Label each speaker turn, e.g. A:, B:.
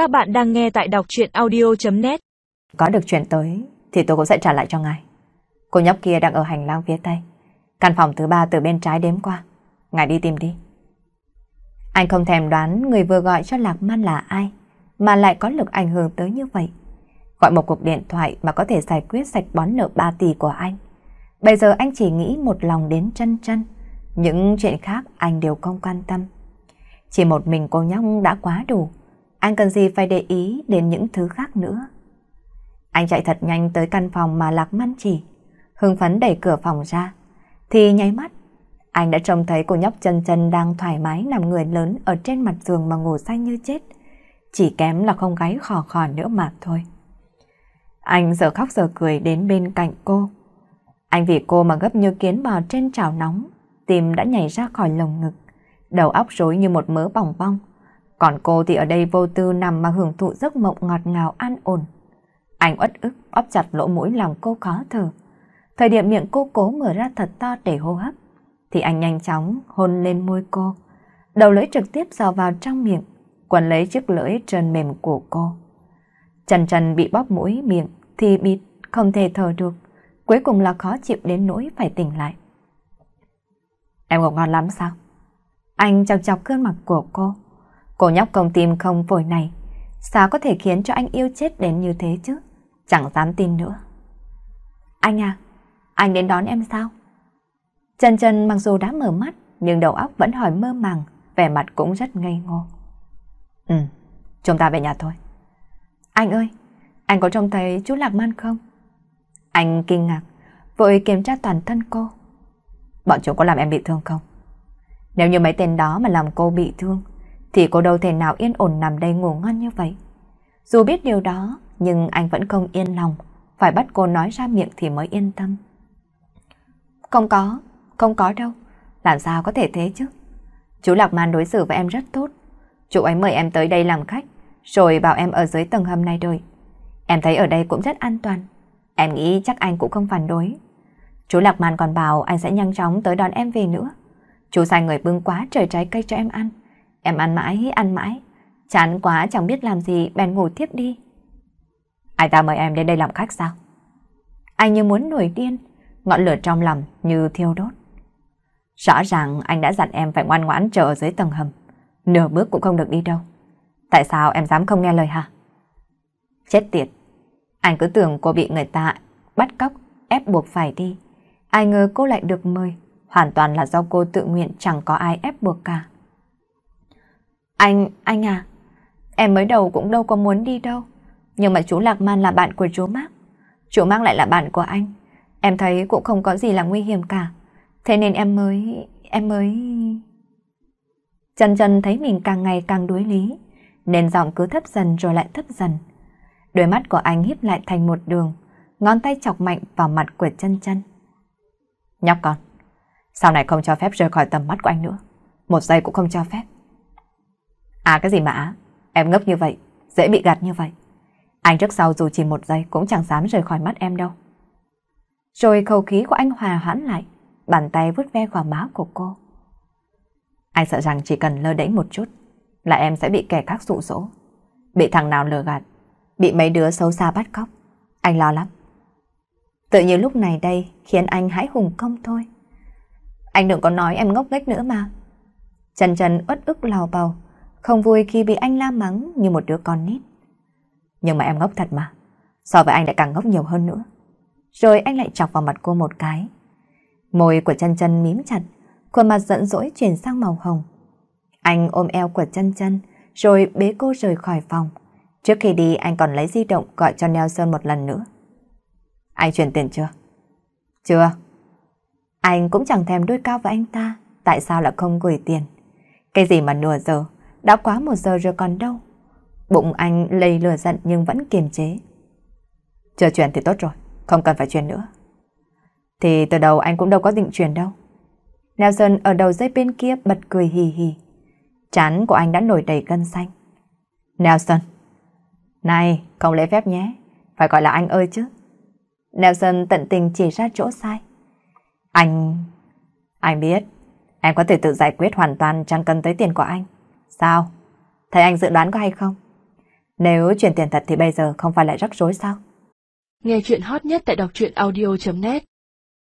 A: Các bạn đang nghe tại đọc chuyện audio.net
B: Có được chuyện tới thì tôi cũng sẽ trả lại cho ngài. Cô nhóc kia đang ở hành lang phía tây. Căn phòng thứ ba từ bên trái đếm qua. Ngài đi tìm đi. Anh không thèm đoán người vừa gọi cho Lạc Man là ai, mà lại có lực ảnh hưởng tới như vậy. Gọi một cuộc điện thoại mà có thể giải quyết sạch bón nợ 3 tỷ của anh. Bây giờ anh chỉ nghĩ một lòng đến chân chân. Những chuyện khác anh đều không quan tâm. Chỉ một mình cô nhóc đã quá đủ. Anh cần gì phải để ý đến những thứ khác nữa. Anh chạy thật nhanh tới căn phòng mà Lạc Man chỉ. Hưng phấn đẩy cửa phòng ra. Thì nháy mắt, anh đã trông thấy cô nhóc chân chân đang thoải mái nằm người lớn ở trên mặt giường mà ngủ say như chết. Chỉ kém là không gáy khò khò nữa mà thôi. Anh giờ khóc giờ cười đến bên cạnh cô. Anh vì cô mà gấp như kiến bò trên chảo nóng, tim đã nhảy ra khỏi lồng ngực, đầu óc rối như một mớ bòng bong. Còn cô thì ở đây vô tư nằm mà hưởng thụ giấc mộng ngọt ngào an ổn. Anh uất ức óp chặt lỗ mũi lòng cô khó thở. Thời điểm miệng cô cố mở ra thật to để hô hấp, thì anh nhanh chóng hôn lên môi cô. Đầu lưỡi trực tiếp dò vào trong miệng, quần lấy chiếc lưỡi trơn mềm của cô. Trần trần bị bóp mũi miệng thì bịt, không thể thở được. Cuối cùng là khó chịu đến nỗi phải tỉnh lại. Em ngủ ngon lắm sao? Anh chọc chọc gương mặt của cô. Cô nhóc công tim không vội này. Sao có thể khiến cho anh yêu chết đến như thế chứ? Chẳng dám tin nữa. Anh à, anh đến đón em sao? Trần Trần mặc dù đã mở mắt, nhưng đầu óc vẫn hỏi mơ màng, vẻ mặt cũng rất ngây ngô. Ừ, chúng ta về nhà thôi. Anh ơi, anh có trông thấy chú Lạc Man không? Anh kinh ngạc, vội kiểm tra toàn thân cô. Bọn chúng có làm em bị thương không? Nếu như mấy tên đó mà làm cô bị thương, thì cô đâu thể nào yên ổn nằm đây ngủ ngon như vậy. Dù biết điều đó, nhưng anh vẫn không yên lòng, phải bắt cô nói ra miệng thì mới yên tâm. Không có, không có đâu, làm sao có thể thế chứ? Chú Lạc Man đối xử với em rất tốt, chú ấy mời em tới đây làm khách, rồi bảo em ở dưới tầng hầm này đợi. Em thấy ở đây cũng rất an toàn, em nghĩ chắc anh cũng không phản đối. Chú Lạc Man còn bảo anh sẽ nhanh chóng tới đón em về nữa. Chú sai người bưng quá trời trái cây cho em ăn. Em ăn mãi, ăn mãi. Chán quá chẳng biết làm gì, bèn ngủ tiếp đi. Ai ta mời em đến đây làm khách sao? Anh như muốn nổi điên, ngọn lửa trong lòng như thiêu đốt. Rõ ràng anh đã dặn em phải ngoan ngoãn chờ ở dưới tầng hầm. Nửa bước cũng không được đi đâu. Tại sao em dám không nghe lời hả? Chết tiệt. Anh cứ tưởng cô bị người ta bắt cóc, ép buộc phải đi. Ai ngờ cô lại được mời. Hoàn toàn là do cô tự nguyện chẳng có ai ép buộc cả. Anh, anh à, em mới đầu cũng đâu có muốn đi đâu. Nhưng mà chú Lạc Man là bạn của chú mác Chú mác lại là bạn của anh. Em thấy cũng không có gì là nguy hiểm cả. Thế nên em mới... em mới... Chân chân thấy mình càng ngày càng đối lý, nên giọng cứ thấp dần rồi lại thấp dần. Đôi mắt của anh híp lại thành một đường, ngón tay chọc mạnh vào mặt của chân chân. Nhóc con, sau này không cho phép rời khỏi tầm mắt của anh nữa. Một giây cũng không cho phép. À cái gì mà em ngốc như vậy, dễ bị gạt như vậy. Anh trước sau dù chỉ một giây cũng chẳng dám rời khỏi mắt em đâu. Rồi khẩu khí của anh hòa hoãn lại, bàn tay vuốt ve gò má của cô. Anh sợ rằng chỉ cần lơ đễnh một chút là em sẽ bị kẻ khác dụ dỗ, bị thằng nào lừa gạt, bị mấy đứa xấu xa bắt cóc. Anh lo lắm. Tự như lúc này đây khiến anh hãi hùng công thôi. Anh đừng có nói em ngốc nghếch nữa mà. Trần Trần uất ức lào bầu, không vui khi bị anh la mắng như một đứa con nít. Nhưng mà em ngốc thật mà, so với anh lại càng ngốc nhiều hơn nữa. Rồi anh lại chọc vào mặt cô một cái. Môi của chân chân mím chặt, khuôn mặt giận dỗi chuyển sang màu hồng. Anh ôm eo của chân chân, rồi bế cô rời khỏi phòng. Trước khi đi anh còn lấy di động gọi cho Nelson một lần nữa. Anh chuyển tiền chưa? Chưa. Anh cũng chẳng thèm đôi cao với anh ta, tại sao lại không gửi tiền? Cái gì mà nửa giờ, đã quá một giờ rồi còn đâu. Bụng anh lây lửa giận nhưng vẫn kiềm chế. chờ chuyển thì tốt rồi, không cần phải chuyển nữa. Thì từ đầu anh cũng đâu có định chuyển đâu. Nelson ở đầu dây bên kia bật cười hì hì. Chán của anh đã nổi đầy gân xanh. Nelson. Này, không lễ phép nhé. Phải gọi là anh ơi chứ. Nelson tận tình chỉ ra chỗ sai. Anh... Anh biết, em có thể tự giải quyết hoàn toàn chẳng cần tới tiền của anh. Sao? Thấy anh dự đoán có hay không? Nếu chuyển tiền thật thì bây giờ không phải lại rắc rối sao?
A: Nghe chuyện hot nhất tại đọc truyện audio.net